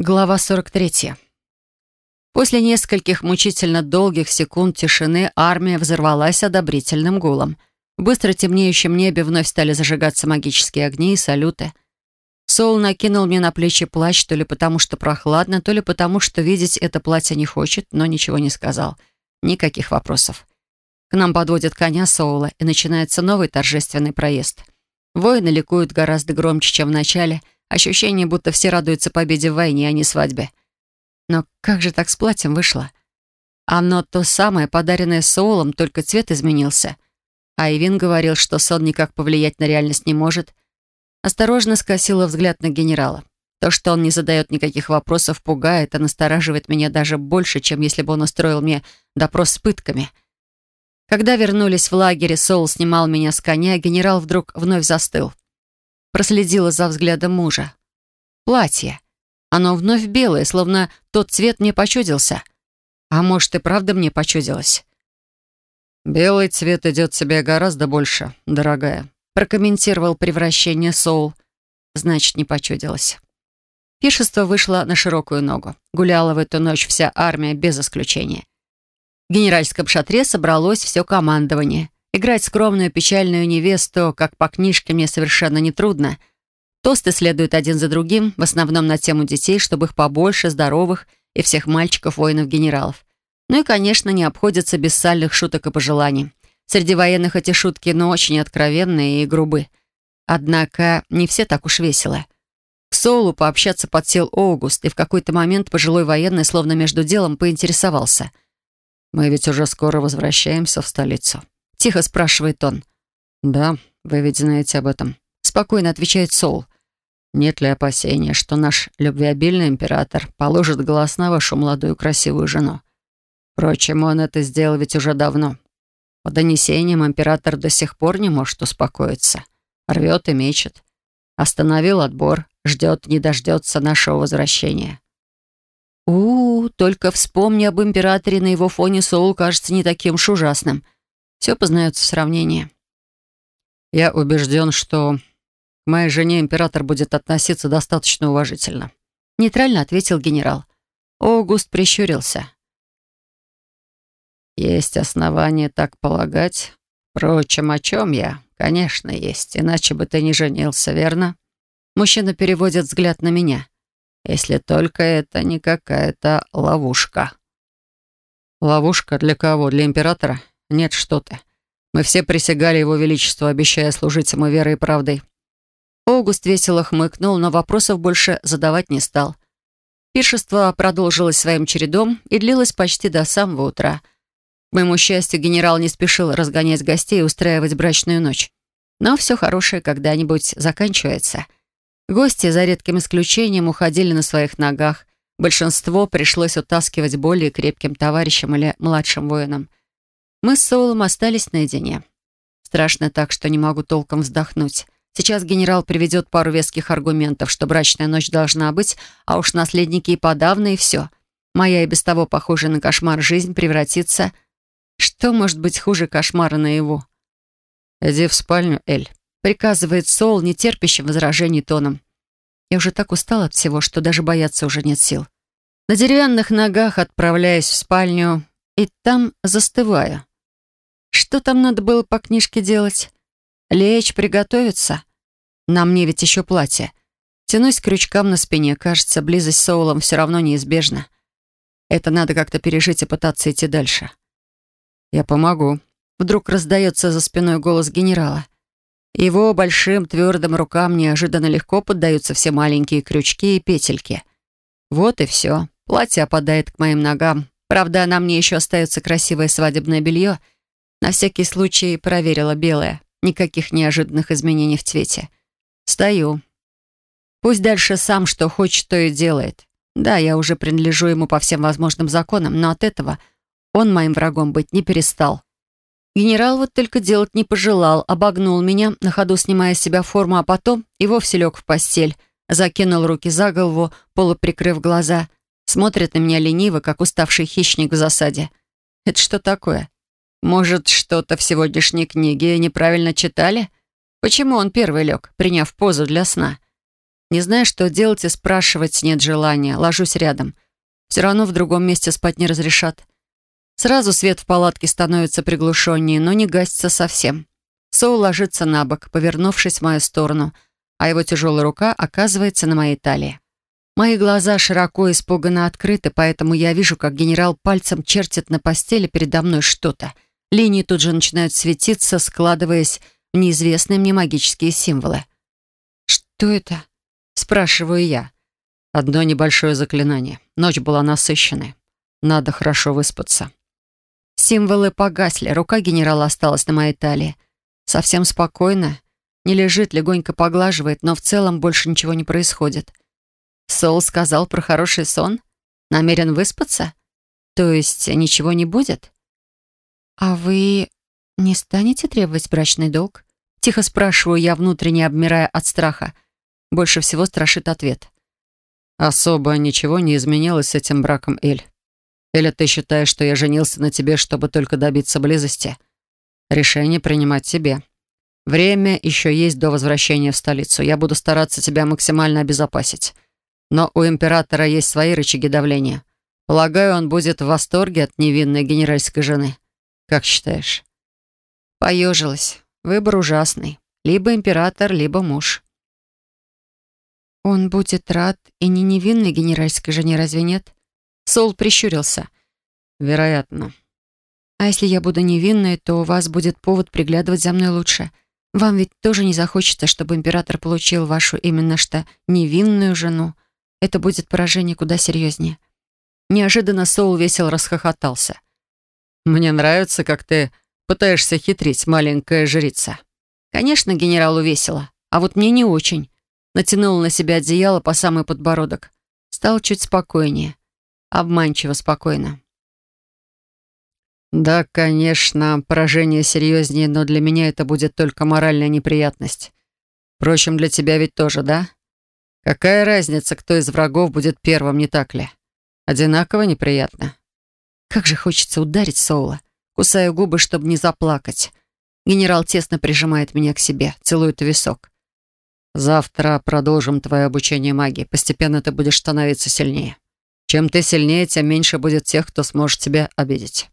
Глава 43. После нескольких мучительно долгих секунд тишины армия взорвалась одобрительным гулом. В быстро темнеющем небе вновь стали зажигаться магические огни и салюты. Соул накинул мне на плечи плащ, то ли потому, что прохладно, то ли потому, что видеть это платье не хочет, но ничего не сказал. Никаких вопросов. К нам подводят коня Соула, и начинается новый торжественный проезд. Воины ликуют гораздо громче, чем в начале — Ощущение, будто все радуются победе в войне, а не свадьбе. Но как же так с платьем вышло? Оно то самое, подаренное Соулом, только цвет изменился. А Ивин говорил, что сон никак повлиять на реальность не может. Осторожно скосила взгляд на генерала. То, что он не задает никаких вопросов, пугает и настораживает меня даже больше, чем если бы он устроил мне допрос с пытками. Когда вернулись в лагерь, Соул снимал меня с коня, генерал вдруг вновь застыл проследила за взглядом мужа. Платье. Оно вновь белое, словно тот цвет мне почудился. А может, и правда мне почудилось? «Белый цвет идет тебе гораздо больше, дорогая», прокомментировал превращение Соул. Значит, не почудилось. Пиршество вышло на широкую ногу. Гуляла в эту ночь вся армия без исключения. В генеральском шатре собралось все командование. Играть скромную печальную невесту, как по книжке, мне совершенно нетрудно. Тосты следуют один за другим, в основном на тему детей, чтобы их побольше, здоровых и всех мальчиков, воинов-генералов. Ну и, конечно, не обходятся без сальных шуток и пожеланий. Среди военных эти шутки, но очень откровенные и грубы. Однако не все так уж весело. К Соулу пообщаться подсел Оугуст, и в какой-то момент пожилой военный, словно между делом, поинтересовался. «Мы ведь уже скоро возвращаемся в столицу». Тихо спрашивает он. «Да, вы ведь знаете об этом». Спокойно отвечает Соул. «Нет ли опасения, что наш любвеобильный император положит глаз на вашу молодую красивую жену? Впрочем, он это сделал ведь уже давно. По донесениям император до сих пор не может успокоиться. Рвет и мечет. Остановил отбор, ждет, не дождется нашего возвращения». У, -у, только вспомни об императоре на его фоне Соул кажется не таким уж ужасным. Все познается в сравнении. Я убежден, что к моей жене император будет относиться достаточно уважительно. Нейтрально ответил генерал. Огуст прищурился. Есть основания так полагать. Впрочем, о чем я? Конечно, есть. Иначе бы ты не женился, верно? Мужчина переводит взгляд на меня. Если только это не какая-то ловушка. Ловушка для кого? Для императора? Нет, что ты. Мы все присягали его величеству, обещая служить ему верой и правдой. Огуст весело хмыкнул, но вопросов больше задавать не стал. Пиршество продолжилось своим чередом и длилось почти до самого утра. К моему счастью, генерал не спешил разгонять гостей и устраивать брачную ночь. Но все хорошее когда-нибудь заканчивается. Гости, за редким исключением, уходили на своих ногах. Большинство пришлось утаскивать более крепким товарищам или младшим воинам. Мы с Соулом остались наедине. Страшно так, что не могу толком вздохнуть. Сейчас генерал приведет пару веских аргументов, что брачная ночь должна быть, а уж наследники и подавно, и все. Моя и без того похожая на кошмар жизнь превратится... Что может быть хуже кошмара на его? «Иди в спальню, Эль», — приказывает Соул нетерпящим возражений тоном. Я уже так устала от всего, что даже бояться уже нет сил. На деревянных ногах отправляюсь в спальню и там застываю. Что там надо было по книжке делать? Лечь, приготовиться? На мне ведь еще платье. Тянусь крючкам на спине. Кажется, близость с Соулом все равно неизбежна. Это надо как-то пережить и пытаться идти дальше. «Я помогу». Вдруг раздается за спиной голос генерала. Его большим твердым рукам неожиданно легко поддаются все маленькие крючки и петельки. Вот и все. Платье опадает к моим ногам. Правда, на мне еще остается красивое свадебное белье — на всякий случай проверила белое. Никаких неожиданных изменений в цвете. Стою. Пусть дальше сам что хочет, то и делает. Да, я уже принадлежу ему по всем возможным законам, но от этого он моим врагом быть не перестал. Генерал вот только делать не пожелал, обогнул меня, на ходу снимая с себя форму, а потом и вовсе лег в постель, закинул руки за голову, полуприкрыв глаза, смотрит на меня лениво, как уставший хищник в засаде. Это что такое? Может, что-то в сегодняшней книге неправильно читали? Почему он первый лег, приняв позу для сна? Не знаю, что делать и спрашивать нет желания. Ложусь рядом. Все равно в другом месте спать не разрешат. Сразу свет в палатке становится приглушеннее, но не гасится совсем. Соу ложится на бок, повернувшись в мою сторону, а его тяжелая рука оказывается на моей талии. Мои глаза широко испуганно открыты, поэтому я вижу, как генерал пальцем чертит на постели передо мной что-то. Линии тут же начинают светиться, складываясь в неизвестные мне магические символы. «Что это?» — спрашиваю я. Одно небольшое заклинание. Ночь была насыщенной. Надо хорошо выспаться. Символы погасли, рука генерала осталась на моей талии. Совсем спокойно. Не лежит, легонько поглаживает, но в целом больше ничего не происходит. Сол сказал про хороший сон? Намерен выспаться? То есть ничего не будет? «А вы не станете требовать брачный долг?» Тихо спрашиваю я, внутренне обмирая от страха. Больше всего страшит ответ. «Особо ничего не изменилось с этим браком, Эль. Или ты считаешь, что я женился на тебе, чтобы только добиться близости? Решение принимать тебе. Время еще есть до возвращения в столицу. Я буду стараться тебя максимально обезопасить. Но у императора есть свои рычаги давления. Полагаю, он будет в восторге от невинной генеральской жены. Как считаешь?» Поежилась. Выбор ужасный. Либо император, либо муж. «Он будет рад и не невинной генеральской жене, разве нет?» Сол прищурился. «Вероятно». «А если я буду невинной, то у вас будет повод приглядывать за мной лучше. Вам ведь тоже не захочется, чтобы император получил вашу именно что невинную жену. Это будет поражение куда серьезнее». Неожиданно Соул весело расхохотался. «Мне нравится, как ты пытаешься хитрить, маленькая жрица». Конечно, генералу весело, а вот мне не очень. Натянула на себя одеяло по самый подбородок. Стал чуть спокойнее. Обманчиво спокойно. «Да, конечно, поражение серьезнее, но для меня это будет только моральная неприятность. Впрочем, для тебя ведь тоже, да? Какая разница, кто из врагов будет первым, не так ли? Одинаково неприятно». Как же хочется ударить Соула. Кусаю губы, чтобы не заплакать. Генерал тесно прижимает меня к себе, целует висок. Завтра продолжим твое обучение магии. Постепенно ты будешь становиться сильнее. Чем ты сильнее, тем меньше будет тех, кто сможет тебя обидеть.